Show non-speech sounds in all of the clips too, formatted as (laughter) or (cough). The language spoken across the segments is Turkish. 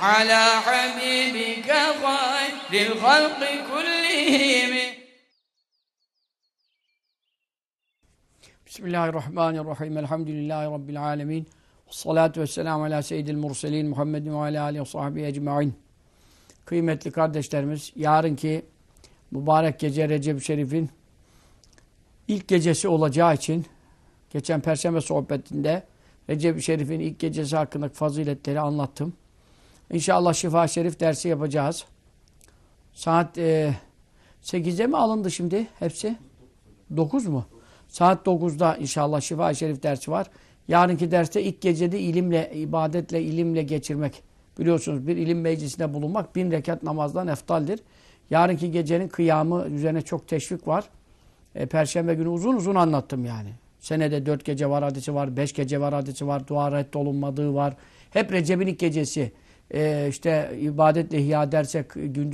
على حبيبك خير الخلق كلهم Bismillahirrahmanirrahim. Elhamdülillahi Rabbil alemin. Salatu vesselamu ala seyyidil murselin Muhammedin ve ala alihi ve sahbihi ecma'in. Kıymetli kardeşlerimiz, yarınki mübarek gece Recep Şerif'in ilk gecesi olacağı için geçen Perşembe sohbetinde Recep Şerif'in ilk gecesi hakkındaki faziletleri anlattım. İnşallah Şifa Şerif dersi yapacağız. Saat e, 8'e mi alındı şimdi hepsi? 9 mu? Saat 9'da inşallah Şifa Şerif dersi var. Yarınki derste ilk gecede ilimle, ibadetle, ilimle geçirmek. Biliyorsunuz bir ilim meclisinde bulunmak bin rekat namazdan eftaldir. Yarınki gecenin kıyamı üzerine çok teşvik var. E, Perşembe günü uzun uzun anlattım yani. Senede dört gece var hadisi var, beş gece var hadisi var, dua reddolunmadığı var. Hep Recep'in ilk gecesi. E, işte ibadetle ihya dersek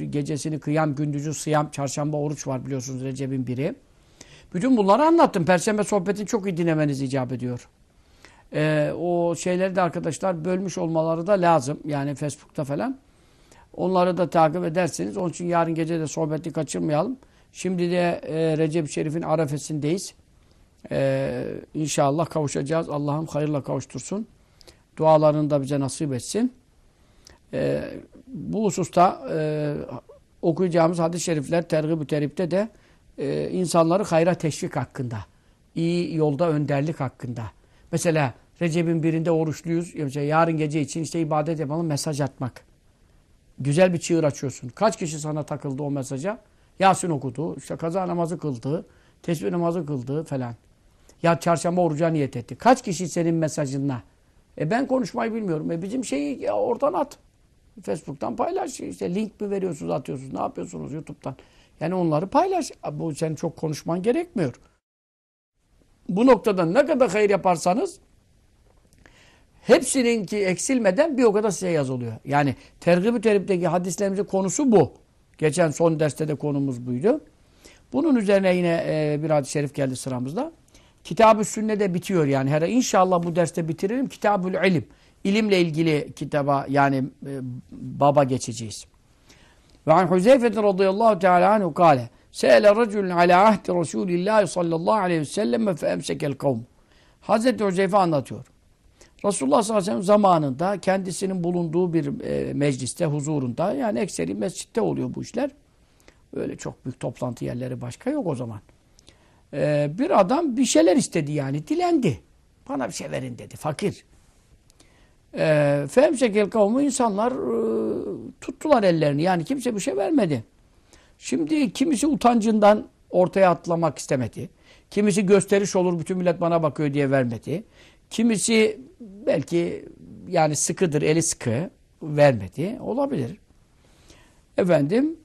gecesini kıyam, gündüzü sıyam, çarşamba oruç var biliyorsunuz Recep'in biri. Bütün bunları anlattım. Perşembe sohbetini çok iyi dinlemeniz icap ediyor. Ee, o şeyleri de arkadaşlar bölmüş olmaları da lazım. Yani Facebook'ta falan. Onları da takip ederseniz. Onun için yarın gece de sohbeti kaçırmayalım. Şimdi de e, Recep Şerif'in arefesindeyiz. Ee, inşallah kavuşacağız. Allah'ım hayırla kavuştursun. Dualarını da bize nasip etsin. Ee, bu hususta e, okuyacağımız hadis-i şerifler tergib-ü teripte de e, insanları hayra teşvik hakkında, iyi yolda önderlik hakkında. Mesela Recep'in birinde oruçluyuz, mesela yarın gece için işte ibadet yapalım, mesaj atmak. Güzel bir çığır açıyorsun. Kaç kişi sana takıldı o mesaja? Yasin okudu, işte kaza namazı kıldı, tesbih namazı kıldı falan. Ya çarşamba oruca niyet etti. Kaç kişi senin mesajınla? E ben konuşmayı bilmiyorum. E bizim şeyi oradan at. Facebook'tan paylaş. İşte link mi veriyorsunuz, atıyorsunuz, ne yapıyorsunuz YouTube'dan? Yani onları paylaş. Bu sen çok konuşman gerekmiyor. Bu noktada ne kadar hayır yaparsanız hepsininki eksilmeden bir o kadar size yazılıyor. Yani tergib-i teripteki hadislerimizin konusu bu. Geçen son derste de konumuz buydu. Bunun üzerine yine e, bir hadis-i şerif geldi sıramızda. Kitab-ı Sünne'de bitiyor yani. Her inşallah bu derste bitiririm. Kitab-ül İlim. İlimle ilgili kitaba yani e, baba geçeceğiz. Ve an Huzeyfe radıyallahu teala anhu kâle Se'ele raculun ala ahdi Resulillahi sallallahu aleyhi ve sellem fe emsekel kavm. Hazreti Huzeyfe anlatıyor. Resulullah sallallahu aleyhi ve sellem zamanında kendisinin bulunduğu bir e, mecliste, huzurunda yani ekseri mescitte oluyor bu işler. Öyle çok büyük toplantı yerleri başka yok o zaman. E, bir adam bir şeyler istedi yani, dilendi. Bana bir şey verin dedi, fakir. E, Femsekel kavmu insanlar e, tuttular ellerini yani kimse bir şey vermedi. Şimdi kimisi utancından ortaya atlamak istemedi. Kimisi gösteriş olur bütün millet bana bakıyor diye vermedi. Kimisi belki yani sıkıdır eli sıkı vermedi. Olabilir. Efendim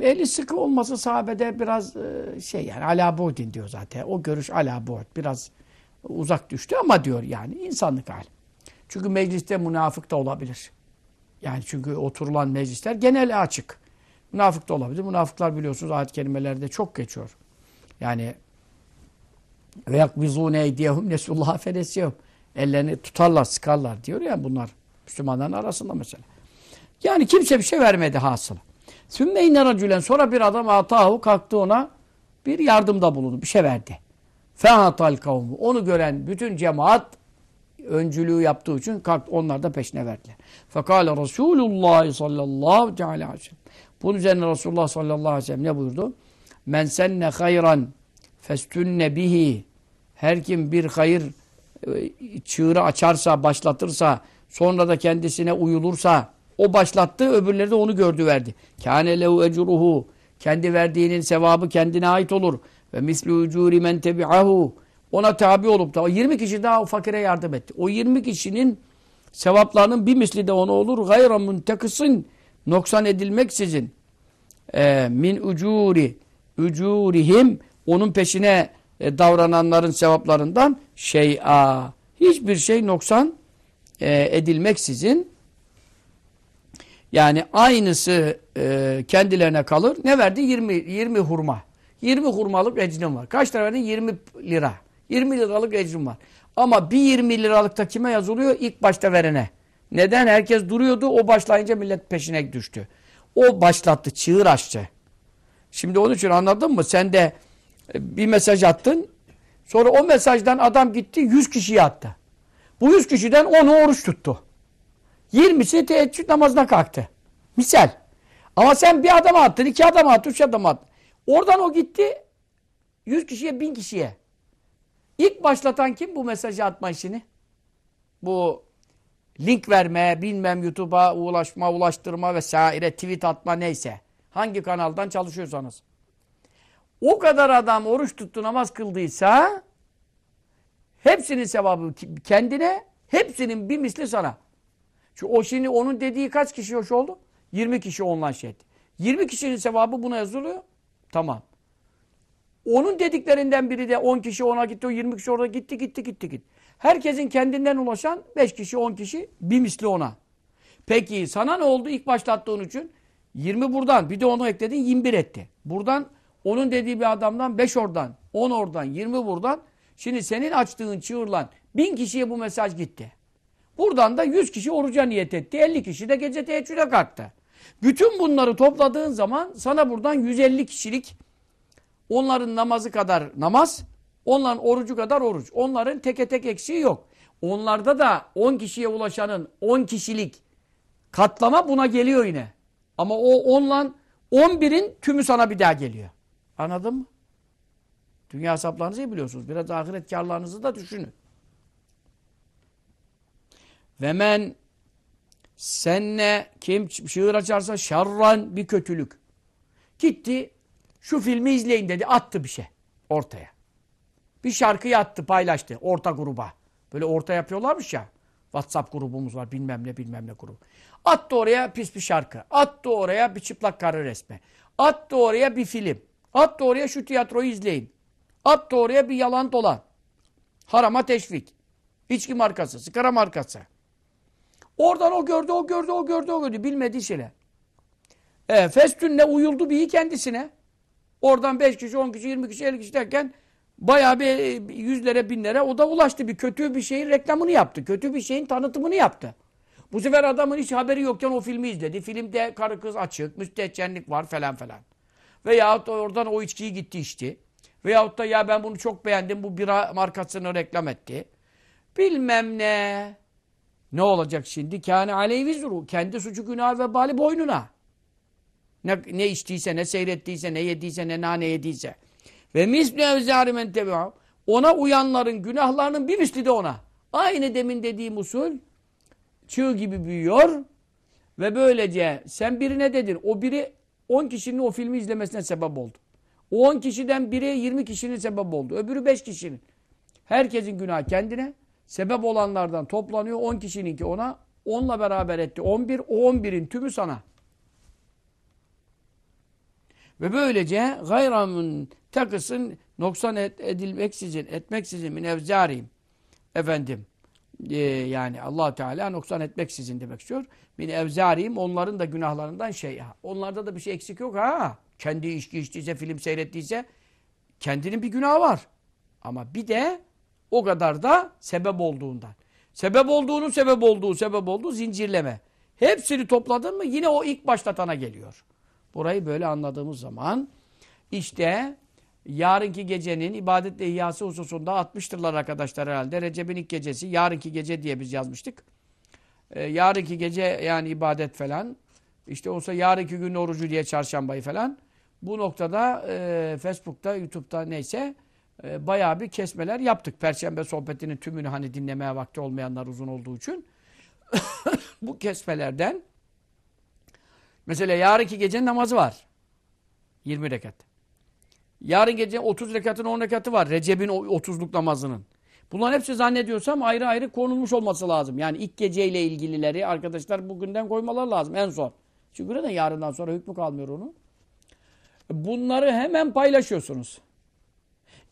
eli sıkı olması sahabede biraz e, şey yani ala bu'din diyor zaten. O görüş ala. Biraz uzak düştü ama diyor yani insanlık hali. Çünkü mecliste münafık da olabilir. Yani çünkü oturulan meclisler genel açık. Münafık da olabilir. Münafıklar biliyorsunuz ayet kelimelerde çok geçiyor. Yani ve yakbizûne eydiyehum nesullâhe fenesiyehum. Ellerini tutarlar, sıkarlar diyor ya bunlar. Müslümanların arasında mesela. Yani kimse bir şey vermedi hasılı. Sümme inne racülen sonra bir adam atahu kalktı ona bir yardımda bulundu. Bir şey verdi. Fehatal kavmu. Onu gören bütün cemaat öncülüğü yaptığı için kalktı. Onlar da peşine verdiler. Fekale Resulullah sallallahu aleyhi ve sellem. Bunun üzerine Resulullah sallallahu aleyhi ve sellem ne buyurdu? Men senne hayran festünne bihi. Her kim bir hayır e, çığırı açarsa, başlatırsa, sonra da kendisine uyulursa, o başlattı, öbürleri de onu gördü verdi. Kâne lehu ecruhu. Kendi verdiğinin sevabı kendine ait olur. Ve mislu ucuri men tebi'ahu. Ona tabi olup da 20 kişi daha o fakire yardım etti. O 20 kişinin sevaplarının bir misli de ona olur. Gayra muntekısın noksan edilmeksizin e, min ucuri ucurihim onun peşine e, davrananların sevaplarından şey'a hiçbir şey noksan e, edilmeksizin yani aynısı e, kendilerine kalır. Ne verdi? 20 20 hurma. 20 hurmalık ecrim var. Kaç lira verdin? 20 lira. 20 liralık ecrim var. Ama bir 20 liralıkta kime yazılıyor? İlk başta verene. Neden? Herkes duruyordu. O başlayınca millet peşine düştü. O başlattı. Çığır açtı. Şimdi onun için anladın mı? Sen de e, bir mesaj attın. Sonra o mesajdan adam gitti 100 kişiye attı. Bu 100 kişiden 10'u oruç tuttu. 20'si teheccüd namazına kalktı. Misal. Ama sen bir adama attın, iki adama attın, üç adama attın. Oradan o gitti 100 kişiye, 1000 kişiye. İlk başlatan kim bu mesajı atma işini? Bu link verme, bilmem YouTube'a ulaşma, ulaştırma vesaire, tweet atma neyse. Hangi kanaldan çalışıyorsanız. O kadar adam oruç tuttu, namaz kıldıysa hepsinin sevabı kendine, hepsinin bir misli sana. Şu o şimdi onun dediği kaç kişi hoş oldu? 20 kişi online şey etti. 20 kişinin sevabı buna yazılıyor. Tamam. Onun dediklerinden biri de 10 kişi ona gitti, o 20 kişi orada gitti, gitti, gitti, gitti. Herkesin kendinden ulaşan 5 kişi, 10 kişi bir misli ona. Peki sana ne oldu ilk başlattığın için? 20 buradan, bir de onu ekledin 21 etti. Buradan onun dediği bir adamdan 5 oradan, 10 oradan, 20 buradan. Şimdi senin açtığın çığırlan 1000 kişiye bu mesaj gitti. Buradan da 100 kişi oruca niyet etti. 50 kişi de gece teheccüde kalktı. Bütün bunları topladığın zaman sana buradan 150 kişilik onların namazı kadar namaz, onların orucu kadar oruç. Onların teke tek eksiği yok. Onlarda da 10 kişiye ulaşanın 10 kişilik katlama buna geliyor yine. Ama o onla 11'in tümü sana bir daha geliyor. Anladın mı? Dünya hesaplarınızı iyi biliyorsunuz. Biraz ahiret karlarınızı da düşünün. Ve men senne kim şiir açarsa şarran bir kötülük. Gitti şu filmi izleyin dedi. Attı bir şey ortaya. Bir şarkıyı attı paylaştı orta gruba. Böyle orta yapıyorlarmış ya. WhatsApp grubumuz var bilmem ne bilmem ne grubu. Attı oraya pis bir şarkı. Attı oraya bir çıplak karı resmi. Attı oraya bir film. Attı oraya şu tiyatroyu izleyin. Attı oraya bir yalan dolan. Harama teşvik. İçki markası, sigara markası. Oradan o gördü, o gördü, o gördü, o gördü. Bilmediği şeyler. E, festünle uyuldu bir kendisine. Oradan 5 kişi, 10 kişi, 20 kişi, 50 kişi derken bayağı bir yüzlere, binlere o da ulaştı. Bir kötü bir şeyin reklamını yaptı. Kötü bir şeyin tanıtımını yaptı. Bu sefer adamın hiç haberi yokken o filmi izledi. Filmde karı kız açık, müstehcenlik var falan falan. Veyahut oradan o içkiyi gitti içti. Veyahut da ya ben bunu çok beğendim, bu bira markasını reklam etti. Bilmem ne. Ne olacak şimdi? Kâne aleyhi vizru. Kendi suçu günah ve bali boynuna. Ne, ne içtiyse, ne seyrettiyse, ne yediyse, ne nane yediyse. Ve misli evzâri men Ona uyanların günahlarının bir misli de ona. Aynı demin dediğim usul çığ gibi büyüyor. Ve böylece sen birine dedin. O biri 10 kişinin o filmi izlemesine sebep oldu. O 10 kişiden biri 20 kişinin sebep oldu. Öbürü 5 kişinin. Herkesin günahı kendine. Sebep olanlardan toplanıyor. 10 kişininki ona. Onunla beraber etti. 11. O 11'in tümü sana. Ve böylece gayramın takısın noksan et, edilmeksizin, etmeksizin min evzarim. Efendim, e, yani allah Teala noksan etmeksizin demek istiyor. Min evzarim onların da günahlarından şey. Onlarda da bir şey eksik yok ha. Kendi içki içtiyse, film seyrettiyse kendinin bir günahı var. Ama bir de o kadar da sebep olduğundan. Sebep olduğunu sebep olduğu sebep olduğu zincirleme. Hepsini topladın mı yine o ilk başlatana geliyor. Burayı böyle anladığımız zaman işte yarınki gecenin ibadetle ihyası hususunda 60'tırlar arkadaşlar herhalde. Recep'in ilk gecesi yarınki gece diye biz yazmıştık. Ee, yarınki gece yani ibadet falan. İşte olsa yarınki gün orucu diye çarşambayı falan. Bu noktada e, Facebook'ta, YouTube'da neyse e, bayağı bir kesmeler yaptık. Perşembe sohbetinin tümünü hani dinlemeye vakti olmayanlar uzun olduğu için. (coughs) bu kesmelerden mesela yarınki gece namazı var. 20 rekat. Yarın gece 30 rekatın 10 rekatı var. Recep'in 30'luk namazının. Bunların hepsi zannediyorsam ayrı ayrı konulmuş olması lazım. Yani ilk geceyle ilgilileri arkadaşlar bugünden koymalar lazım en son. Çünkü neden yarından sonra hükmü kalmıyor onun. Bunları hemen paylaşıyorsunuz.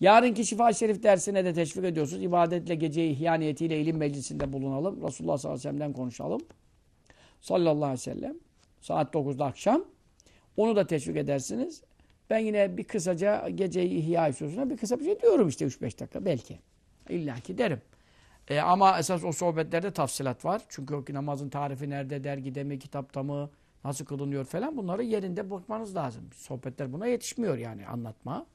Yarınki şifa şerif dersine de teşvik ediyorsunuz. İbadetle geceyi ihya niyetiyle ilim meclisinde bulunalım. Resulullah sallallahu aleyhi ve sellem'den konuşalım. Sallallahu aleyhi ve sellem. Saat 9'da akşam. Onu da teşvik edersiniz. Ben yine bir kısaca geceyi ihya hususuna bir kısa bir şey diyorum işte 3-5 dakika belki. İlla ki derim. E, ama esas o sohbetlerde tafsilat var. Çünkü o namazın tarifi nerede, dergide mi, kitapta mı, nasıl kılınıyor falan bunları yerinde bakmanız lazım. Sohbetler buna yetişmiyor yani anlatma.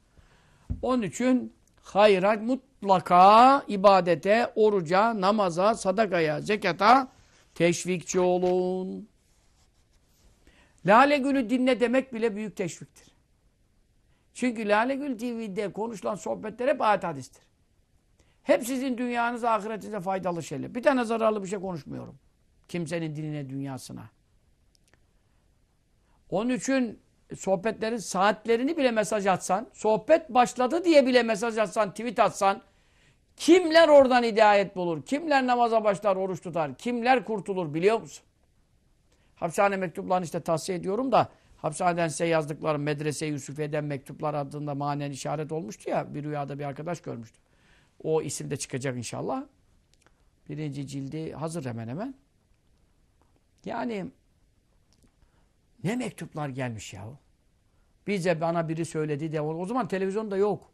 Onun için hayra mutlaka ibadete, oruca, namaza, sadakaya, zekata teşvikçi olun. Lale Gül'ü dinle demek bile büyük teşviktir. Çünkü Lale Gül TV'de konuşulan sohbetler hep ayet hadistir. Hep sizin dünyanız, ahiretinize faydalı şeyler. Bir tane zararlı bir şey konuşmuyorum. Kimsenin dinine, dünyasına. Onun için sohbetlerin saatlerini bile mesaj atsan, sohbet başladı diye bile mesaj atsan, tweet atsan, kimler oradan hidayet bulur, kimler namaza başlar, oruç tutar, kimler kurtulur biliyor musun? Hapishane mektuplarını işte tavsiye ediyorum da, hapishaneden size yazdıklarım, Medrese Yusufiye'den mektuplar adında manen işaret olmuştu ya, bir rüyada bir arkadaş görmüştü. O isim de çıkacak inşallah. Birinci cildi hazır hemen hemen. Yani ne mektuplar gelmiş ya. Bize bana biri söyledi de o zaman televizyon da yok.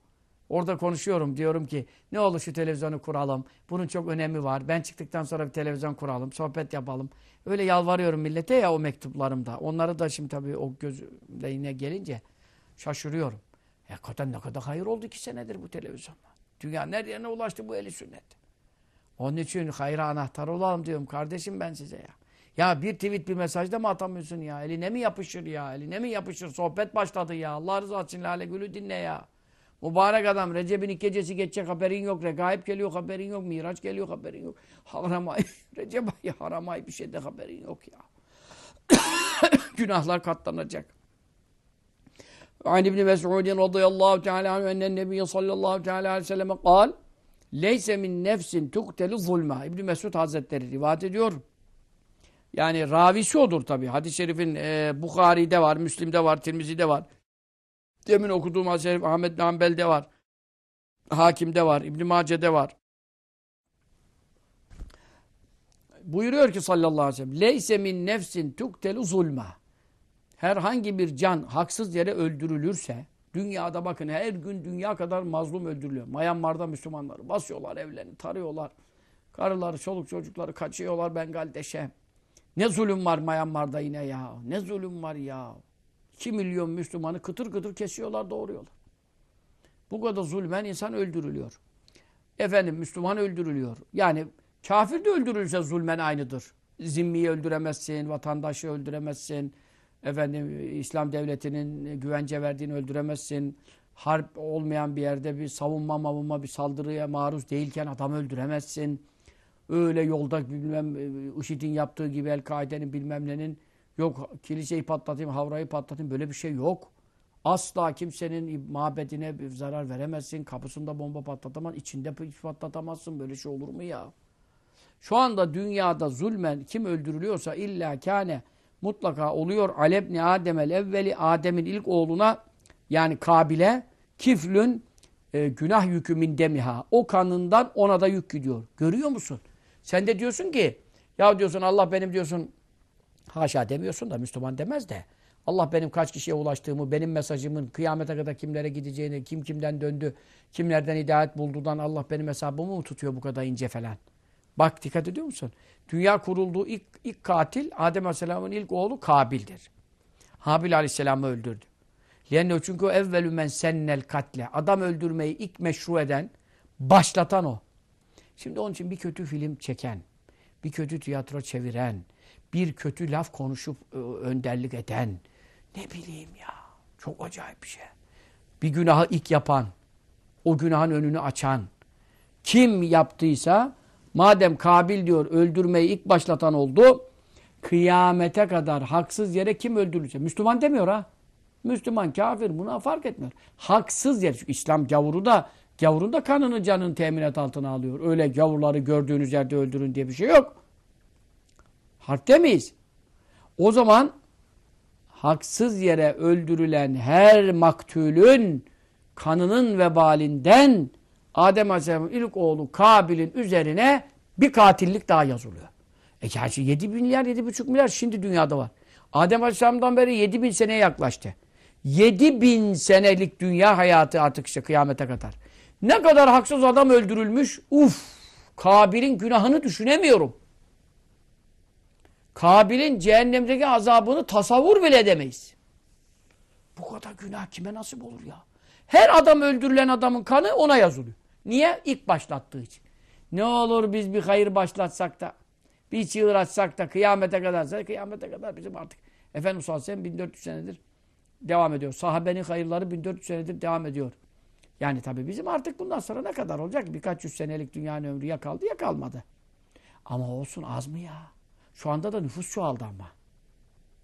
Orada konuşuyorum diyorum ki ne olur şu televizyonu kuralım. Bunun çok önemi var. Ben çıktıktan sonra bir televizyon kuralım. Sohbet yapalım. Öyle yalvarıyorum millete ya o mektuplarımda. Onları da şimdi tabii o gözle yine gelince şaşırıyorum. Hakikaten ne kadar hayır oldu iki senedir bu televizyonla. Dünya yerine ulaştı bu eli sünnet. Onun için hayra anahtar olalım diyorum kardeşim ben size ya. Ya bir tweet bir mesajda mı atamıyorsun ya? Eline mi yapışır ya? Eline mi yapışır? Sohbet başladı ya. Allah rızası için Lale Gül'ü dinle ya. Mübarek adam. Recep'in ilk gecesi geçecek haberin yok. Regaib geliyor haberin yok. Miraç geliyor haberin yok. Haramay. (laughs) Recep ayı haramay bir şeyde haberin yok ya. (coughs) Günahlar katlanacak. An İbni Mes'udin radıyallahu teala anhu ennen nebiye sallallahu teala aleyhi ve selleme kal Leyse min nefsin tuktelu zulma. İbni Mesud Hazretleri rivayet ediyor. Yani ravisi odur tabi. Hadis-i şerifin e, Bukhari'de var, Müslim'de var, Tirmizi'de var. Demin okuduğum şerif Ahmet Nambel'de var. Hakim'de var, İbn Mace'de var. Buyuruyor ki sallallahu aleyhi ve sellem Leyse min nefsin tuktelu zulma. Herhangi bir can haksız yere öldürülürse dünyada bakın her gün dünya kadar mazlum öldürülüyor. Myanmar'da Müslümanları basıyorlar evlerini, tarıyorlar. Karıları, çoluk çocukları kaçıyorlar Bengaldeş'e. Ne zulüm var Myanmar'da yine ya. Ne zulüm var ya. 2 milyon Müslümanı kıtır kıtır kesiyorlar, doğuruyorlar. Bu kadar zulmen insan öldürülüyor. Efendim Müslüman öldürülüyor. Yani kafir de öldürülse zulmen aynıdır. Zimmiyi öldüremezsin, vatandaşı öldüremezsin. Efendim İslam devletinin güvence verdiğini öldüremezsin. Harp olmayan bir yerde bir savunma mavunma bir saldırıya maruz değilken adam öldüremezsin. Öyle yolda bilmem IŞİD'in yaptığı gibi El-Kaide'nin bilmem nenin yok kiliseyi patlatayım, havrayı patlatayım böyle bir şey yok. Asla kimsenin mabedine bir zarar veremezsin. Kapısında bomba patlatamazsın. içinde patlatamazsın. Böyle şey olur mu ya? Şu anda dünyada zulmen kim öldürülüyorsa illa kâne mutlaka oluyor. Alebni Ademel evveli Adem'in ilk oğluna yani Kabil'e kiflün e, günah yükü min demiha. O kanından ona da yük gidiyor. Görüyor musun? Sen de diyorsun ki ya diyorsun Allah benim diyorsun haşa demiyorsun da Müslüman demez de Allah benim kaç kişiye ulaştığımı, benim mesajımın kıyamete kadar kimlere gideceğini, kim kimden döndü, kimlerden hidayet buldudan Allah benim hesabımı mı tutuyor bu kadar ince falan. Bak dikkat ediyor musun? Dünya kurulduğu ilk, ilk katil Adem Aleyhisselam'ın ilk oğlu Kabil'dir. Habil Aleyhisselam'ı öldürdü. Yani çünkü evvelü men sennel katle. Adam öldürmeyi ilk meşru eden, başlatan o. Şimdi onun için bir kötü film çeken, bir kötü tiyatro çeviren, bir kötü laf konuşup önderlik eden, ne bileyim ya, çok acayip bir şey. Bir günahı ilk yapan, o günahın önünü açan, kim yaptıysa, madem Kabil diyor öldürmeyi ilk başlatan oldu, kıyamete kadar haksız yere kim öldürülecek? Müslüman demiyor ha. Müslüman, kafir buna fark etmiyor. Haksız yere. Çünkü İslam gavuru da gavurun da kanını canını teminat altına alıyor. Öyle gavurları gördüğünüz yerde öldürün diye bir şey yok. Harp demeyiz. O zaman haksız yere öldürülen her maktulün kanının vebalinden Adem Aleyhisselam'ın ilk oğlu Kabil'in üzerine bir katillik daha yazılıyor. E gerçi 7 milyar, 7,5 milyar şimdi dünyada var. Adem Aleyhisselam'dan beri 7 bin seneye yaklaştı. 7 bin senelik dünya hayatı artık işte kıyamete kadar. Ne kadar haksız adam öldürülmüş. Uf! Kabil'in günahını düşünemiyorum. Kabil'in cehennemdeki azabını tasavvur bile edemeyiz. Bu kadar günah kime nasip olur ya? Her adam öldürülen adamın kanı ona yazılıyor. Niye? İlk başlattığı için. Ne olur biz bir hayır başlatsak da, bir çığır açsak da, kıyamete kadar, kıyamete kadar bizim artık Efendimiz sallallahu aleyhi ve sellem 1400 senedir devam ediyor. Sahabenin hayırları 1400 senedir devam ediyor. Yani tabii bizim artık bundan sonra ne kadar olacak? Birkaç yüz senelik dünyanın ömrü ya kaldı ya kalmadı. Ama olsun az mı ya? Şu anda da nüfus çoğaldı ama.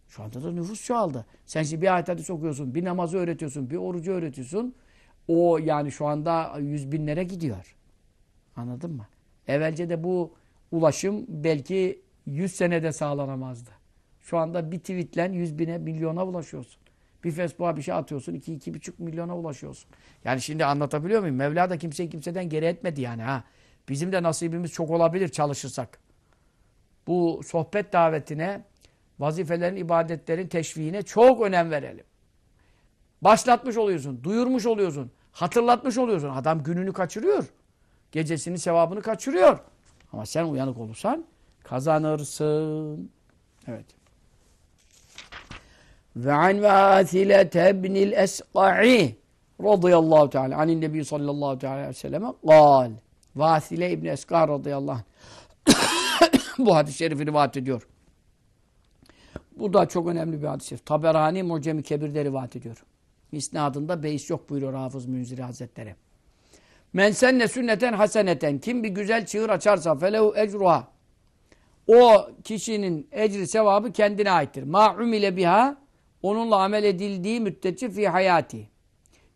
Şu anda da nüfus çoğaldı. Sen şimdi bir ayet hadis okuyorsun, bir namazı öğretiyorsun, bir orucu öğretiyorsun. O yani şu anda yüz binlere gidiyor. Anladın mı? Evvelce de bu ulaşım belki yüz senede sağlanamazdı. Şu anda bir tweetle yüz bine, milyona ulaşıyorsun. Bir Facebook'a bir şey atıyorsun, iki, iki buçuk milyona ulaşıyorsun. Yani şimdi anlatabiliyor muyum? Mevla da kimseyi kimseden geri etmedi yani ha. Bizim de nasibimiz çok olabilir çalışırsak. Bu sohbet davetine, vazifelerin, ibadetlerin teşviğine çok önem verelim. Başlatmış oluyorsun, duyurmuş oluyorsun, hatırlatmış oluyorsun. Adam gününü kaçırıyor. Gecesini, sevabını kaçırıyor. Ama sen uyanık olursan kazanırsın. Evet. Ve an Vâthile ibnil Esqa'i radıyallahu teala anin nebi sallallahu teala aleyhi ve selleme kal. Vâthile ibn Esqa radıyallahu anh. (laughs) Bu hadis-i şerifi rivayet ediyor. Bu da çok önemli bir hadis-i şerif. Taberani Mucem-i Kebir'de rivayet ediyor. İsnadında beis yok buyuruyor Hafız Münziri Hazretleri. Men senne sünneten haseneten. Kim bir güzel çığır açarsa felehu ecruha. O kişinin ecri sevabı kendine aittir. Ma umile biha onunla amel edildiği müddetçe fi hayati.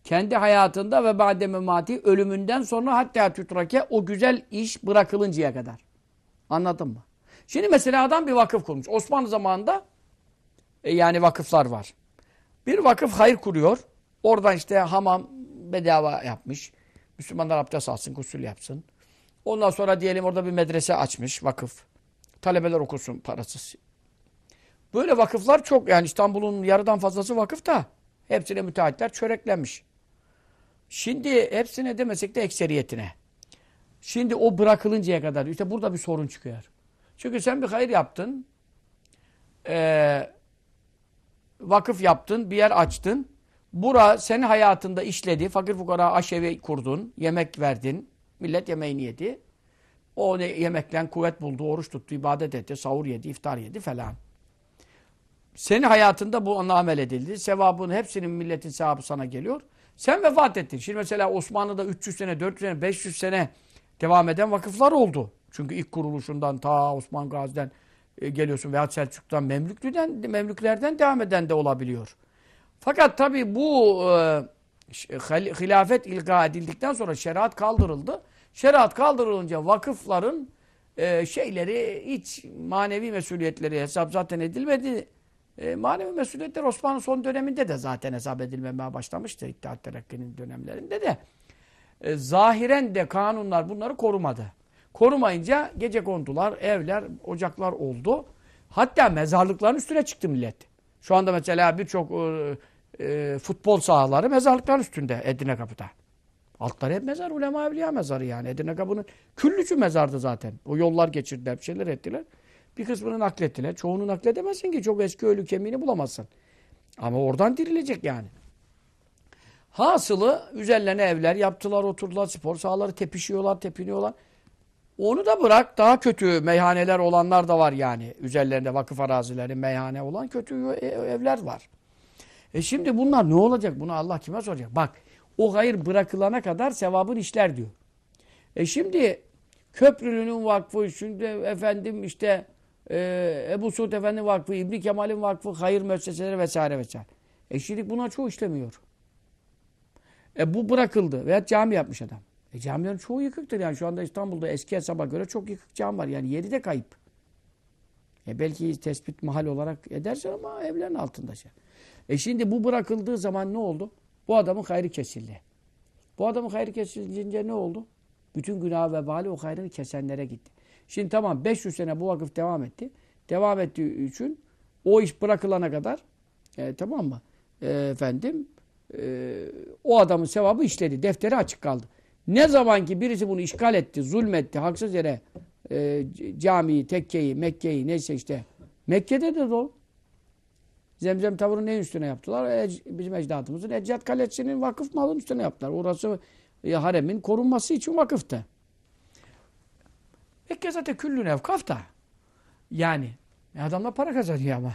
Kendi hayatında ve ba'de memati ölümünden sonra hatta tutrake o güzel iş bırakılıncaya kadar. Anladın mı? Şimdi mesela adam bir vakıf kurmuş. Osmanlı zamanında e, yani vakıflar var. Bir vakıf hayır kuruyor. Oradan işte hamam bedava yapmış. Müslümanlar abdest alsın, gusül yapsın. Ondan sonra diyelim orada bir medrese açmış vakıf. Talebeler okusun parasız. Böyle vakıflar çok yani İstanbul'un yarıdan fazlası vakıf da hepsine müteahhitler çöreklenmiş. Şimdi hepsine demesek de ekseriyetine. Şimdi o bırakılıncaya kadar işte burada bir sorun çıkıyor. Çünkü sen bir hayır yaptın. Ee, vakıf yaptın, bir yer açtın. Bura senin hayatında işledi. Fakir fukara aşevi kurdun. Yemek verdin. Millet yemeğini yedi. O ne, yemekle kuvvet buldu, oruç tuttu, ibadet etti, sahur yedi, iftar yedi falan. Senin hayatında bu amel edildi. Sevabın hepsinin milletin sevabı sana geliyor. Sen vefat ettin. Şimdi mesela Osmanlı'da 300 sene, 400 sene, 500 sene devam eden vakıflar oldu. Çünkü ilk kuruluşundan ta Osman Gazi'den e, geliyorsun veya Selçuk'tan Memlüklü'den, Memlüklerden devam eden de olabiliyor. Fakat tabi bu e, hilafet ilga edildikten sonra şeriat kaldırıldı. Şeriat kaldırılınca vakıfların e, şeyleri hiç manevi mesuliyetleri hesap zaten edilmedi. E, manevi mesuliyetler Osmanlı son döneminde de zaten hesap edilmemeye başlamıştı. İttihat Terakki'nin dönemlerinde de. E, zahiren de kanunlar bunları korumadı. Korumayınca gece kondular, evler, ocaklar oldu. Hatta mezarlıkların üstüne çıktı millet. Şu anda mesela birçok e, e, futbol sahaları mezarlıkların üstünde Edirne Kapı'da. Altları hep mezar, ulema evliya mezarı yani. Edirne Kapı'nın küllücü mezardı zaten. O yollar geçirdiler, bir şeyler ettiler. Bir kısmını naklettiler. Çoğunu nakledemezsin ki çok eski ölü kemiğini bulamazsın. Ama oradan dirilecek yani. Hasılı üzerlerine evler yaptılar, oturdular, spor sahaları tepişiyorlar, tepiniyorlar. Onu da bırak daha kötü meyhaneler olanlar da var yani. Üzerlerinde vakıf arazileri, meyhane olan kötü evler var. E şimdi bunlar ne olacak? Bunu Allah kime soracak? Bak o hayır bırakılana kadar sevabın işler diyor. E şimdi Köprülü'nün vakfı, şimdi efendim işte e, Ebu Suud Efendi Vakfı, İbni Kemal'in vakfı, hayır müesseseleri vesaire vesaire. E şimdi buna çoğu işlemiyor. E bu bırakıldı. Veya cami yapmış adam. E camilerin çoğu yıkıktır yani. Şu anda İstanbul'da eski hesaba göre çok yıkık cami var. Yani yeri de kayıp. E belki tespit mahal olarak edersin ama evlerin altında şey. E şimdi bu bırakıldığı zaman ne oldu? Bu adamın hayrı kesildi. Bu adamın hayrı kesilince ne oldu? Bütün günah ve vebali o hayrını kesenlere gitti. Şimdi tamam 500 sene bu vakıf devam etti. Devam ettiği için o iş bırakılana kadar e, tamam mı? E, efendim e, o adamın sevabı işledi. Defteri açık kaldı. Ne zaman ki birisi bunu işgal etti, zulmetti, haksız yere e, camiyi, tekkeyi, Mekke'yi neyse işte. Mekke'de de o. Zemzem tavırın en üstüne yaptılar? Bizim ecdadımızın Ecdat Kalesi'nin vakıf malın üstüne yaptılar. Orası e, haremin korunması için vakıftı. Mekke zaten küllün evkaf da. Yani e, adamlar para kazanıyor ama.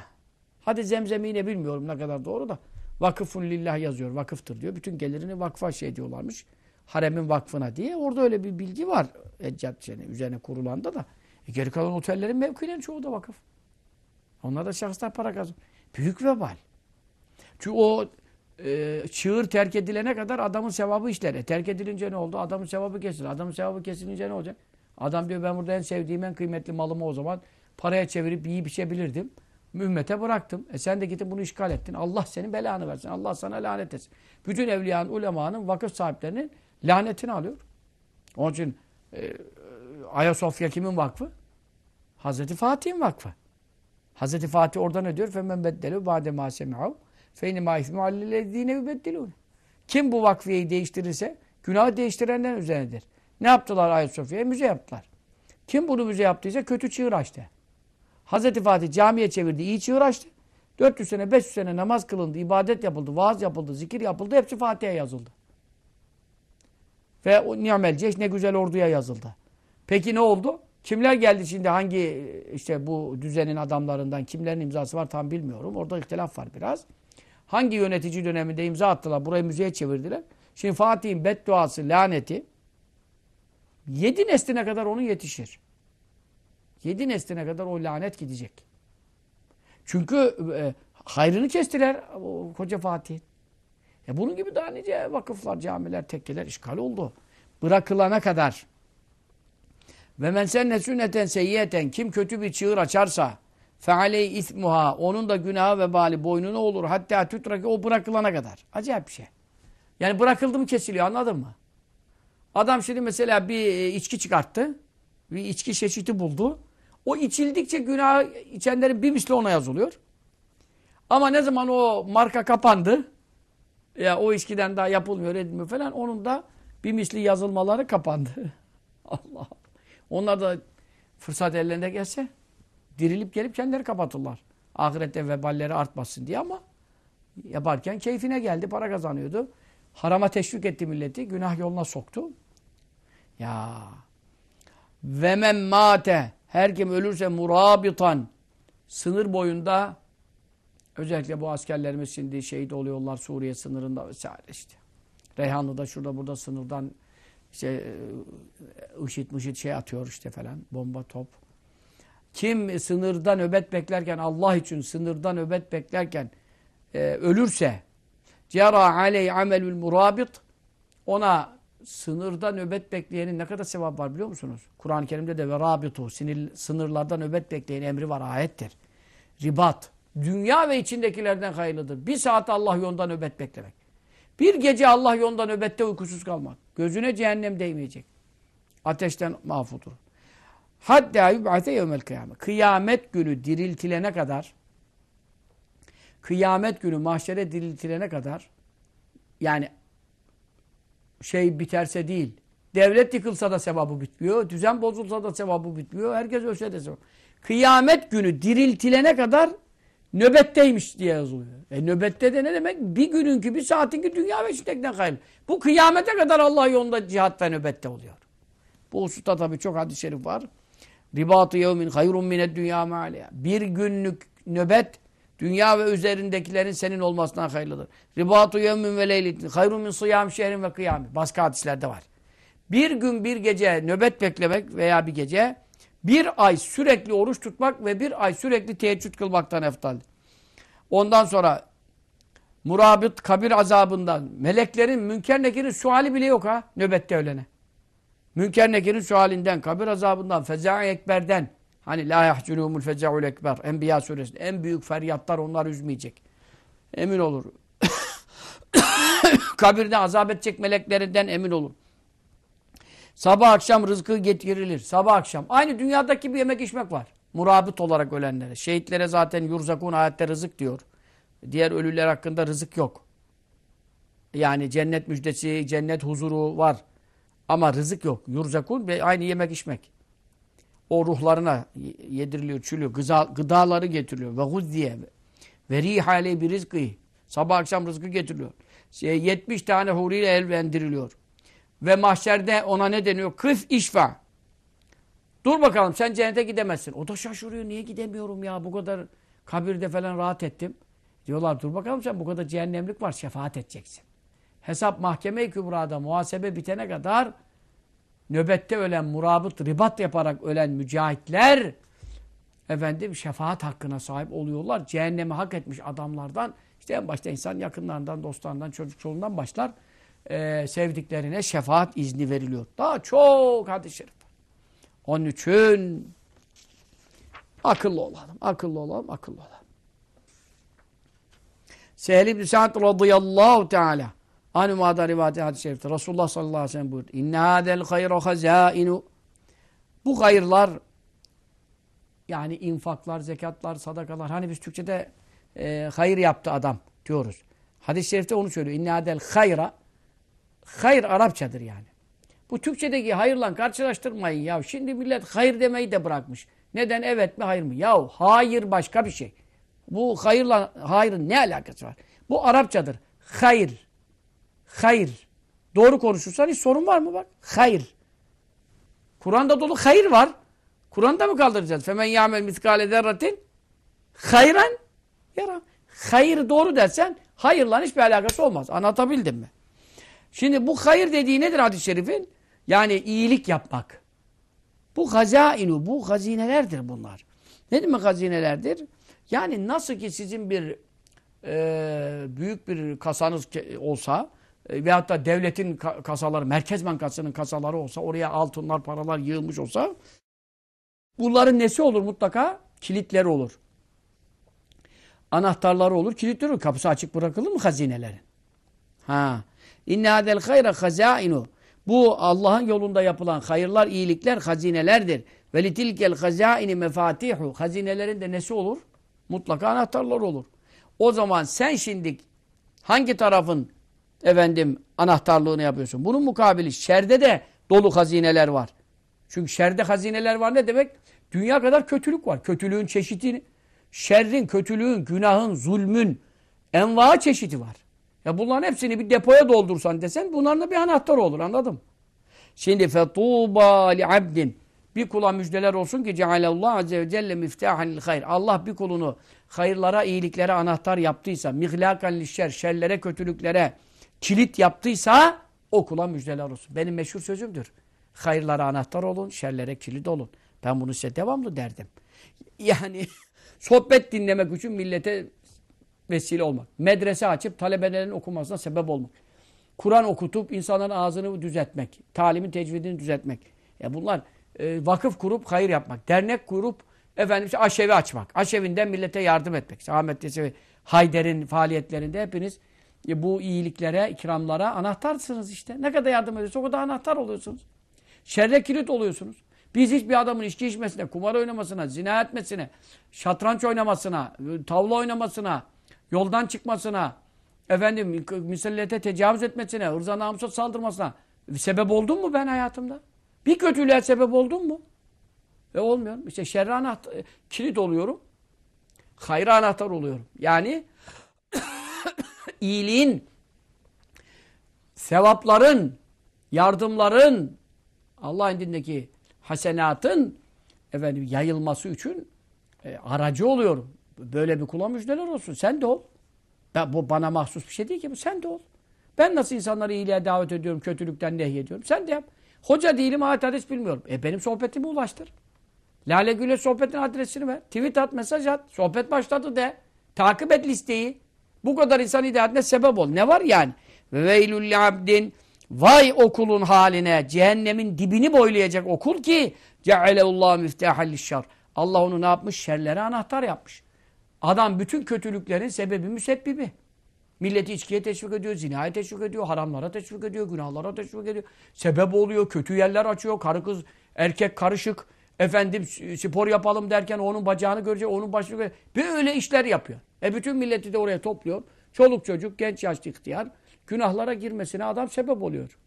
Hadi zemzemi yine bilmiyorum ne kadar doğru da. Vakıfun lillah yazıyor. Vakıftır diyor. Bütün gelirini vakfa şey diyorlarmış. Haremin vakfına diye. Orada öyle bir bilgi var. Ecdat şeyine, üzerine kurulanda da. E geri kalan otellerin mevkilerin çoğu da vakıf. Onlar da şahıslar para kazanıyor. Büyük vebal. Çünkü o e, çığır terk edilene kadar adamın sevabı işler. E, terk edilince ne oldu? Adamın sevabı kesilir. Adamın sevabı kesilince ne olacak? Adam diyor ben burada en sevdiğim, en kıymetli malımı o zaman paraya çevirip iyi biçebilirdim. Ümmete bıraktım. E sen de gidip bunu işgal ettin. Allah senin belanı versin. Allah sana lanet etsin. Bütün evliyanın, ulemanın, vakıf sahiplerinin lanetini alıyor. Onun için e, Ayasofya kimin vakfı? Hazreti Fatih'in vakfı. Hazreti Fatih orada ne diyor? فَمَنْ بَدَّلُوا بَعْدَ مَا سَمِعَوْا فَاِنِمَا اِثْمُ عَلِّلَّذ۪ينَ يُبَدِّلُونَ Kim bu vakfiyeyi değiştirirse günahı değiştirenler üzerinedir. Ne yaptılar Ayasofya'ya? Müze yaptılar. Kim bunu müze yaptıysa kötü çığır açtı. Hazreti Fatih camiye çevirdi, iyi çığır açtı. 400 sene, 500 sene namaz kılındı, ibadet yapıldı, vaaz yapıldı, zikir yapıldı. Hepsi Fatih'e yazıldı. Ve ni'mel ne güzel orduya yazıldı. Peki ne oldu? Kimler geldi şimdi hangi işte bu düzenin adamlarından kimlerin imzası var tam bilmiyorum. Orada ihtilaf var biraz. Hangi yönetici döneminde imza attılar, burayı müzeye çevirdiler. Şimdi Fatih'in bedduası, laneti yedi nesline kadar onun yetişir. Yedi nesline kadar o lanet gidecek. Çünkü e, hayrını kestiler o koca Fatih. E bunun gibi daha nice vakıflar, camiler, tekkeler işgal oldu. Bırakılana kadar. Ve men senne sünneten seyyiyeten kim kötü bir çığır açarsa fealey ismuha onun da günahı ve bali boynuna olur. Hatta tütraki o bırakılana kadar. Acayip bir şey. Yani bırakıldı mı kesiliyor anladın mı? Adam şimdi mesela bir e, içki çıkarttı. Bir içki çeşidi buldu. O içildikçe günah içenlerin bir misli ona yazılıyor. Ama ne zaman o marka kapandı ya o içkiden daha yapılmıyor edilmiyor falan onun da bir misli yazılmaları kapandı. (laughs) Allah onlar da fırsat ellerinde gelse dirilip gelip kendileri kapatırlar. Ahirette veballeri artmasın diye ama yaparken keyfine geldi, para kazanıyordu. Harama teşvik etti milleti, günah yoluna soktu. Ya ve men mate her kim ölürse murabitan sınır boyunda özellikle bu askerlerimiz şimdi şehit oluyorlar Suriye sınırında vesaire işte. Reyhanlı'da şurada burada sınırdan işte IŞİD mışit şey atıyor işte falan. Bomba, top. Kim sınırda nöbet beklerken Allah için sınırda nöbet beklerken e, ölürse cera aleyh amelül murabit ona sınırda nöbet bekleyenin ne kadar sevap var biliyor musunuz? Kur'an-ı Kerim'de de ve rabitu sinir, sınırlarda nöbet bekleyen emri var ayettir. Ribat. Dünya ve içindekilerden hayırlıdır. Bir saat Allah yolunda nöbet beklemek. Bir gece Allah yolunda nöbette uykusuz kalmak. Gözüne cehennem değmeyecek. Ateşten mahfudur. Hatta yub'ate yevmel kıyamet. Kıyamet günü diriltilene kadar kıyamet günü mahşere diriltilene kadar yani şey biterse değil. Devlet yıkılsa da sevabı bitmiyor. Düzen bozulsa da sevabı bitmiyor. Herkes ölse de sevabı. Kıyamet günü diriltilene kadar nöbetteymiş diye yazılıyor. E nöbette de ne demek? Bir gününki, bir saatinki dünya ve içindekinden hayırlı. Bu kıyamete kadar Allah yolunda cihat ve nöbette oluyor. Bu hususta tabii çok hadis-i şerif var. Ribatı yevmin hayrun mined dünya me'aleyha. Bir günlük nöbet dünya ve üzerindekilerin senin olmasından hayırlıdır. Ribatı yevmin ve leylitin hayrun min sıyam şehrin ve kıyami. Başka hadislerde var. Bir gün bir gece nöbet beklemek veya bir gece bir ay sürekli oruç tutmak ve bir ay sürekli teheccüd kılmaktan eftaldir. Ondan sonra murabit kabir azabından, meleklerin münker nekirin suali bile yok ha nöbette ölene. Münker nekirin sualinden, kabir azabından, feza ekberden. Hani la yahzunumul fece'ul ekber. Enbiya suresinde en büyük feryatlar onlar üzmeyecek. Emin olur. (coughs) Kabirde azap edecek meleklerinden emin olur. Sabah akşam rızkı getirilir. Sabah akşam. Aynı dünyadaki bir yemek içmek var. Murabıt olarak ölenlere. Şehitlere zaten yurzakun ayette rızık diyor. Diğer ölüler hakkında rızık yok. Yani cennet müjdesi, cennet huzuru var. Ama rızık yok. Yurzakun ve aynı yemek içmek. O ruhlarına yediriliyor, çülüyor. Gıza, gıdaları getiriliyor. Ve guzdiye. Ve rihale bir rızkı. Sabah akşam rızkı getiriliyor. 70 tane huriyle elvendiriliyor. Ve mahşerde ona ne deniyor? Kıf işfa. Dur bakalım sen cennete gidemezsin. O da şaşırıyor. Niye gidemiyorum ya? Bu kadar kabirde falan rahat ettim. Diyorlar dur bakalım sen bu kadar cehennemlik var. Şefaat edeceksin. Hesap mahkeme-i kübrada muhasebe bitene kadar nöbette ölen, murabıt, ribat yaparak ölen mücahitler efendim şefaat hakkına sahip oluyorlar. Cehennemi hak etmiş adamlardan işte en başta insan yakınlarından, dostlarından, çocuk çoluğundan başlar. Ee, sevdiklerine şefaat izni veriliyor. Daha çok hadis-i şerif. Onun için akıllı olalım, akıllı olalım, akıllı olalım. Sehl ibn Sa'd radıyallahu teala Anuma'da rivayet hadis-i şerifte Resulullah sallallahu aleyhi ve sellem buyurdu. İnne hadel hayra hazainu Bu hayırlar yani infaklar, zekatlar, sadakalar hani biz Türkçe'de e, hayır yaptı adam diyoruz. Hadis-i şerifte onu söylüyor. İnne hadel hayra hayır Arapçadır yani. Bu Türkçedeki hayırla karşılaştırmayın ya. Şimdi millet hayır demeyi de bırakmış. Neden evet mi hayır mı? Ya hayır başka bir şey. Bu hayırla hayırın ne alakası var? Bu Arapçadır. Hayır. Hayır. Doğru konuşursan hiç sorun var mı bak? Hayır. Kur'an'da dolu hayır var. Kur'an'da mı kaldıracağız? Femen ya'mel miskale zerratin hayran yara. Hayır doğru dersen hayırla hiçbir alakası olmaz. Anlatabildim mi? Şimdi bu hayır dediği nedir hadis-i şerifin? Yani iyilik yapmak. Bu hazainu, bu hazinelerdir bunlar. Ne demek hazinelerdir? Yani nasıl ki sizin bir e, büyük bir kasanız olsa e, veyahut da devletin kasaları, Merkez Bankası'nın kasaları olsa, oraya altınlar, paralar yığılmış olsa bunların nesi olur mutlaka? Kilitleri olur. Anahtarları olur, kilitleri olur. Kapısı açık bırakılır mı hazinelerin? Ha. İnne hadel hayra hazainu. Bu Allah'ın yolunda yapılan hayırlar, iyilikler hazinelerdir. Ve litilkel hazaini mefatihu. Hazinelerin de nesi olur? Mutlaka anahtarlar olur. O zaman sen şimdi hangi tarafın efendim anahtarlığını yapıyorsun? Bunun mukabili şerde de dolu hazineler var. Çünkü şerde hazineler var ne demek? Dünya kadar kötülük var. Kötülüğün çeşitini, şerrin, kötülüğün, günahın, zulmün enva çeşidi var. Ya bunların hepsini bir depoya doldursan desen bunların da bir anahtar olur anladım. Şimdi fetuba li abdin bir kula müjdeler olsun ki cealallahu azze ve celle miftahan lil hayr. Allah bir kulunu hayırlara, iyiliklere anahtar yaptıysa, mihlakan lişşer, şerlere, kötülüklere kilit yaptıysa o kula müjdeler olsun. Benim meşhur sözümdür. Hayırlara anahtar olun, şerlere kilit olun. Ben bunu size devamlı derdim. Yani (laughs) sohbet dinlemek için millete vesile olmak. Medrese açıp talebelerin okumasına sebep olmak. Kur'an okutup insanların ağzını düzeltmek. Talimin tecvidini düzeltmek. Ya bunlar e, vakıf kurup hayır yapmak. Dernek kurup efendim aşevi açmak. Aşevinden millete yardım etmek. İşte Ahmet Yesevi Hayder'in faaliyetlerinde hepiniz e, bu iyiliklere, ikramlara anahtarsınız işte. Ne kadar yardım ediyorsunuz o kadar anahtar oluyorsunuz. Şerre kilit oluyorsunuz. Biz hiçbir adamın içki içmesine, kumar oynamasına, zina etmesine, şatranç oynamasına, tavla oynamasına, yoldan çıkmasına, efendim misillete tecavüz etmesine, hırza namusa saldırmasına sebep oldum mu ben hayatımda? Bir kötülüğe sebep oldum mu? E olmuyorum. İşte şerre anahtar, kilit oluyorum. Hayra anahtar oluyorum. Yani (coughs) iyiliğin, sevapların, yardımların, Allah'ın dindeki hasenatın efendim yayılması için e, aracı oluyorum. Böyle bir kula müjdeler olsun. Sen de ol. Ben, bu bana mahsus bir şey değil ki bu. Sen de ol. Ben nasıl insanları iyiliğe davet ediyorum, kötülükten nehyediyorum. Sen de yap. Hoca değilim, ayet hadis bilmiyorum. E benim sohbetimi ulaştır. Lale Gül'e sohbetin adresini ver. Tweet at, mesaj at. Sohbet başladı de. Takip et listeyi. Bu kadar insan hidayetine sebep ol. Ne var yani? Ve veylül abdin Vay okulun haline, cehennemin dibini boylayacak okul ki cealeullah miftahallişşar. Allah onu ne yapmış? Şerlere anahtar yapmış. Adam bütün kötülüklerin sebebi müsebbibi. Milleti içkiye teşvik ediyor, zinaya teşvik ediyor, haramlara teşvik ediyor, günahlara teşvik ediyor. Sebep oluyor, kötü yerler açıyor, karı kız, erkek karışık. Efendim spor yapalım derken onun bacağını görecek, onun başını görecek. Böyle işler yapıyor. E bütün milleti de oraya topluyor. Çoluk çocuk, genç yaşlı ihtiyar günahlara girmesine adam sebep oluyor.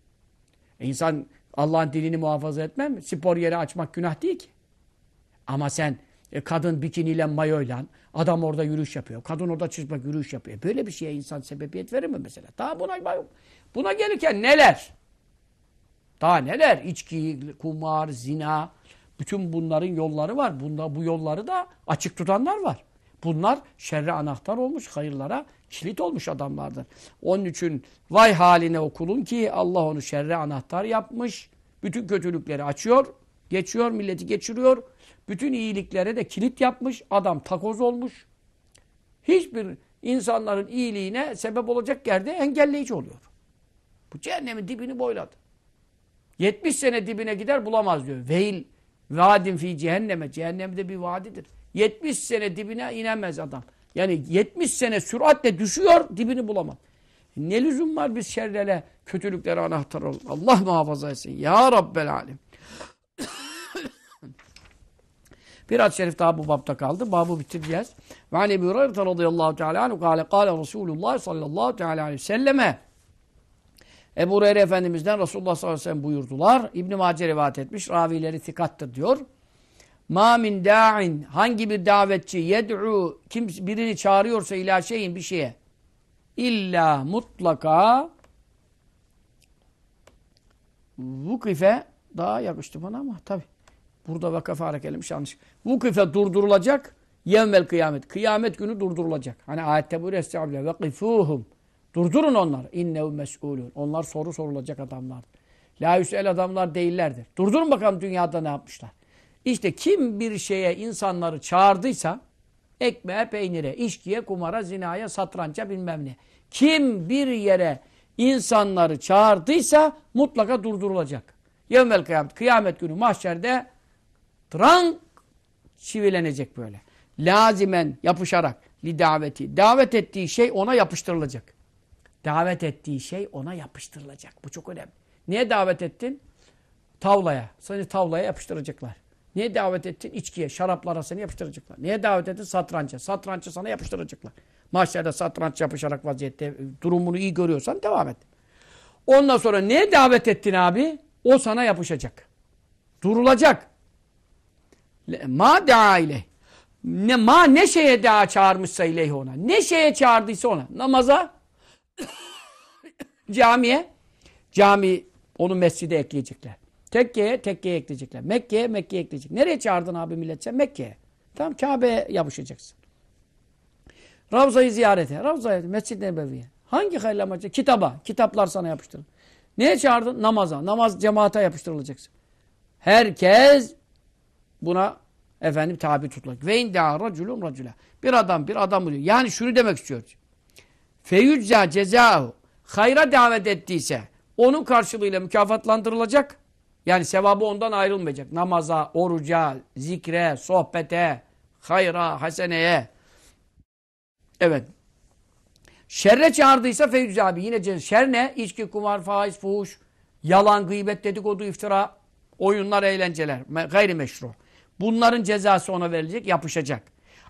E insan Allah'ın dilini muhafaza etmem mi? Spor yeri açmak günah değil ki. Ama sen e, kadın bikiniyle, mayoyla adam orada yürüyüş yapıyor. Kadın orada çıplak yürüyüş yapıyor. Böyle bir şeye insan sebebiyet verir mi mesela? Daha buna buna gelirken neler? Daha neler? İçki, kumar, zina, bütün bunların yolları var. Bunda bu yolları da açık tutanlar var. Bunlar şerre anahtar olmuş, hayırlara kilit olmuş adamlardır. Onun için vay haline okulun ki Allah onu şerre anahtar yapmış. Bütün kötülükleri açıyor, geçiyor, milleti geçiriyor. Bütün iyiliklere de kilit yapmış. Adam takoz olmuş. Hiçbir insanların iyiliğine sebep olacak yerde engelleyici oluyor. Bu cehennemin dibini boyladı. 70 sene dibine gider bulamaz diyor. Veil vadin fi cehenneme. Cehennemde bir vadidir. 70 sene dibine inemez adam. Yani 70 sene süratle düşüyor dibini bulamaz. Ne lüzum var biz şerrele, kötülüklere anahtar ol. Allah muhafaza etsin. Ya Rabbel Alem. Bir hadis-i şerif daha bu babta kaldı. Babı bitireceğiz. Ve an Ebu Hureyre radıyallahu teala anhu kâle kâle Resulullah sallallahu teala aleyhi ve selleme Ebu Hureyre Efendimiz'den Resulullah sallallahu aleyhi ve sellem buyurdular. İbn-i Mace rivayet etmiş. Ravileri tikattır diyor. Ma min da'in hangi bir davetçi yed'u kim birini çağırıyorsa ila şeyin bir şeye illa mutlaka vukife daha yakıştı bana ama tabi burada vakafe harekelemiş yanlış. Vukife durdurulacak yevmel kıyamet. Kıyamet günü durdurulacak. Hani ayette buyuruyor Estağfirullah. Vekifuhum. Durdurun onları. İnnehu mes'ulun. Onlar soru sorulacak adamlar. La yüsel adamlar değillerdir. Durdurun bakalım dünyada ne yapmışlar. İşte kim bir şeye insanları çağırdıysa ekmeğe, peynire, içkiye, kumara, zinaya, satranca bilmem ne. Kim bir yere insanları çağırdıysa mutlaka durdurulacak. Yevmel kıyamet, kıyamet günü mahşerde trank çivilenecek böyle. Lazimen yapışarak li daveti. Davet ettiği şey ona yapıştırılacak. Davet ettiği şey ona yapıştırılacak. Bu çok önemli. Niye davet ettin? Tavlaya. Seni tavlaya yapıştıracaklar. Niye davet ettin? İçkiye, şaraplara seni yapıştıracaklar. Niye davet ettin? Satranca. Satrançı sana yapıştıracaklar. Mahşerde satranç yapışarak vaziyette durumunu iyi görüyorsan devam et. Ondan sonra niye davet ettin abi? O sana yapışacak. Durulacak. Ma daa ile. Ne, ma ne şeye daha çağırmışsa ileyhi ona. Ne şeye çağırdıysa ona. Namaza, (coughs) camiye, cami onu mescide ekleyecekler. Tekke'ye Tekke'ye ekleyecekler. Mekke'ye Mekke'ye ekleyecek. Nereye çağırdın abi millet sen? Mekke'ye. Tamam Kabe'ye yapışacaksın. Ravza'yı ziyarete. Ravza'ya, Mescid-i Nebevi'ye. Hangi hayırlı amacı? Kitaba. Kitaplar sana yapıştırın. Neye çağırdın? Namaza. Namaz cemaate yapıştırılacaksın. Herkes buna efendim tabi tutulacak. Ve indâ raculun racula. Bir adam bir adam diyor. Yani şunu demek istiyor. Feyücca cezahu. Hayra davet ettiyse onun karşılığıyla mükafatlandırılacak. Yani sevabı ondan ayrılmayacak. Namaza, oruca, zikre, sohbete, hayra, haseneye. Evet. Şerre çağırdıysa Feyzi abi yine şer ne? İçki, kumar, faiz, fuhuş, yalan, gıybet, dedikodu, iftira, oyunlar, eğlenceler. Gayri meşru. Bunların cezası ona verilecek, yapışacak.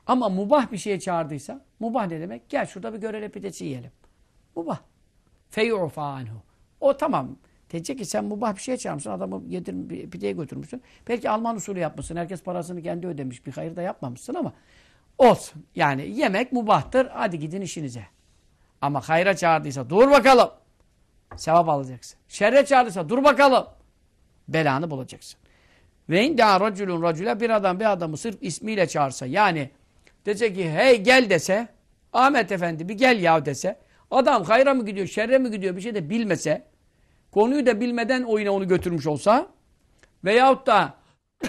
Ama mubah bir şeye çağırdıysa, mubah ne demek? Gel şurada bir görele pidesi yiyelim. Mubah. Feyu'fa anhu. O tamam. Diyecek ki sen mubah bir şeye çağırmışsın, adamı yedir, pideye götürmüşsün. Belki Alman usulü yapmışsın, herkes parasını kendi ödemiş, bir hayır da yapmamışsın ama olsun. Yani yemek mubahtır, hadi gidin işinize. Ama hayra çağırdıysa dur bakalım. Sevap alacaksın. Şerre çağırdıysa dur bakalım. Belanı bulacaksın. Ve indâ racülün racüle bir adam bir adamı sırf ismiyle çağırsa yani dese ki hey gel dese Ahmet Efendi bir gel ya dese adam hayra mı gidiyor şerre mi gidiyor bir şey de bilmese konuyu da bilmeden oyuna onu götürmüş olsa veyahut da (coughs)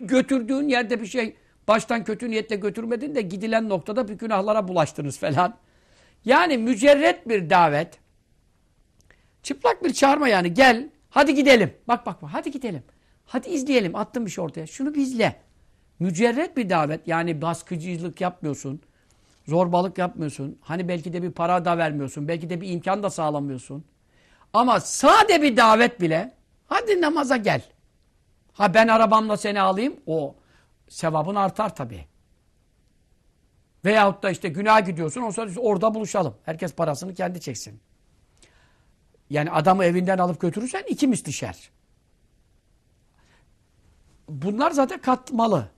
götürdüğün yerde bir şey baştan kötü niyetle götürmedin de gidilen noktada bir günahlara bulaştınız falan. Yani mücerret bir davet çıplak bir çağırma yani gel hadi gidelim. Bak bak bak hadi gidelim. Hadi izleyelim. Attım bir şey ortaya. Şunu bir izle. Mücerret bir davet. Yani baskıcılık yapmıyorsun. Zorbalık yapmıyorsun. Hani belki de bir para da vermiyorsun. Belki de bir imkan da sağlamıyorsun. Ama sade bir davet bile hadi namaza gel. Ha ben arabamla seni alayım. O sevabın artar tabii. Veyahut da işte günah gidiyorsun. O sonra orada buluşalım. Herkes parasını kendi çeksin. Yani adamı evinden alıp götürürsen iki misli şer. Bunlar zaten katmalı.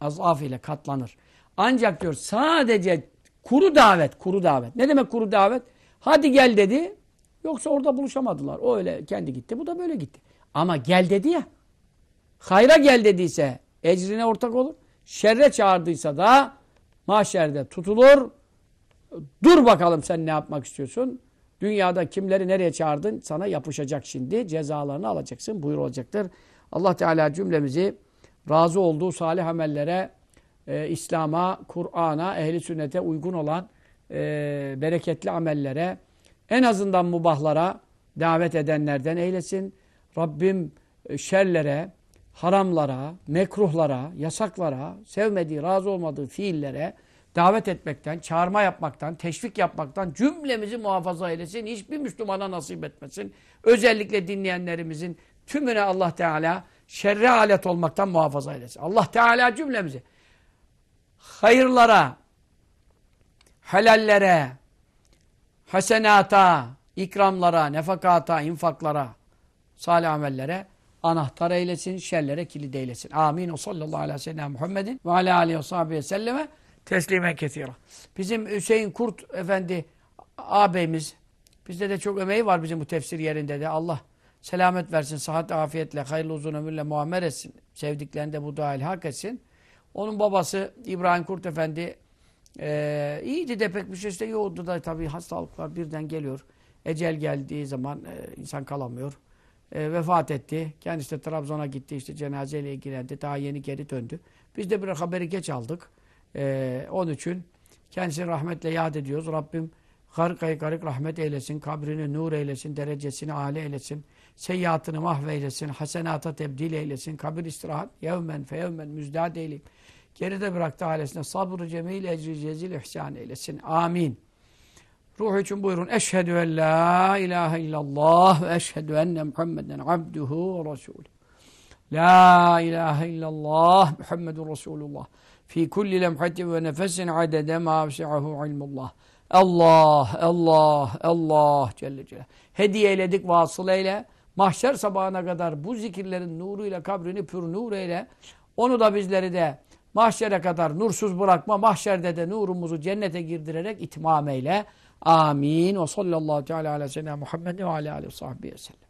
Azaf ile katlanır. Ancak diyor sadece kuru davet, kuru davet. Ne demek kuru davet? Hadi gel dedi. Yoksa orada buluşamadılar. O öyle kendi gitti, bu da böyle gitti. Ama gel dedi ya. Hayra gel dediyse ecrine ortak olur. Şerre çağırdıysa da mahşerde tutulur. Dur bakalım sen ne yapmak istiyorsun? Dünyada kimleri nereye çağırdın? Sana yapışacak şimdi. Cezalarını alacaksın. Buyur olacaktır. Allah Teala cümlemizi razı olduğu salih amellere, e, İslam'a, Kur'an'a, ehli sünnete uygun olan e, bereketli amellere, en azından mubahlara davet edenlerden eylesin. Rabbim e, şerlere, haramlara, mekruhlara, yasaklara, sevmediği, razı olmadığı fiillere davet etmekten, çağırma yapmaktan, teşvik yapmaktan cümlemizi muhafaza eylesin. Hiçbir Müslümana nasip etmesin. Özellikle dinleyenlerimizin tümüne Allah Teala şerre alet olmaktan muhafaza eylesin. Allah Teala cümlemizi hayırlara, helallere, hasenata, ikramlara, nefakata, infaklara, salih amellere anahtar eylesin, şerlere kilit eylesin. Amin. O sallallahu aleyhi ve sellem Muhammedin ve aleyhi ve selleme teslimen kesira. Bizim Hüseyin Kurt Efendi ağabeyimiz, bizde de çok emeği var bizim bu tefsir yerinde de. Allah selamet versin, sıhhat, afiyetle, hayırlı uzun ömürle muammer etsin. Sevdiklerinde bu dahil hak etsin. Onun babası İbrahim Kurt Efendi e, iyiydi de pek bir şey işte yoğurdu da tabii hastalıklar birden geliyor. Ecel geldiği zaman e, insan kalamıyor. E, vefat etti. Kendisi de Trabzon'a gitti işte cenazeyle ilgilendi. Daha yeni geri döndü. Biz de bir haberi geç aldık. E, onun için kendisini rahmetle yad ediyoruz. Rabbim garikayı garik rahmet eylesin. Kabrini nur eylesin. Derecesini âle eylesin. Seyyiatını mahveylesin. Hasenata tebdil eylesin. Kabir istirahat. Yevmen feyevmen müzdad eyleyim. Geride bıraktı ailesine sabrı cemil ecri cezil ihsan eylesin. Amin. Ruh için buyurun. Eşhedü en la ilahe illallah ve eşhedü enne Muhammeden abduhu ve resulü. La ilahe illallah Muhammedun Resulullah. Fi kulli lemhatin ve nefesin adede ma vesi'ahu ilmullah. Allah, Allah, Allah Celle Celaluhu. Hediye eyledik vasıl eyle. Mahşer sabahına kadar bu zikirlerin nuruyla kabrini pür nur eyle. Onu da bizleri de mahşere kadar nursuz bırakma. Mahşerde de nurumuzu cennete girdirerek itmam eyle. Amin. Ve sallallahu teala ala seyyidina Muhammed ve aleyhi ve sellem.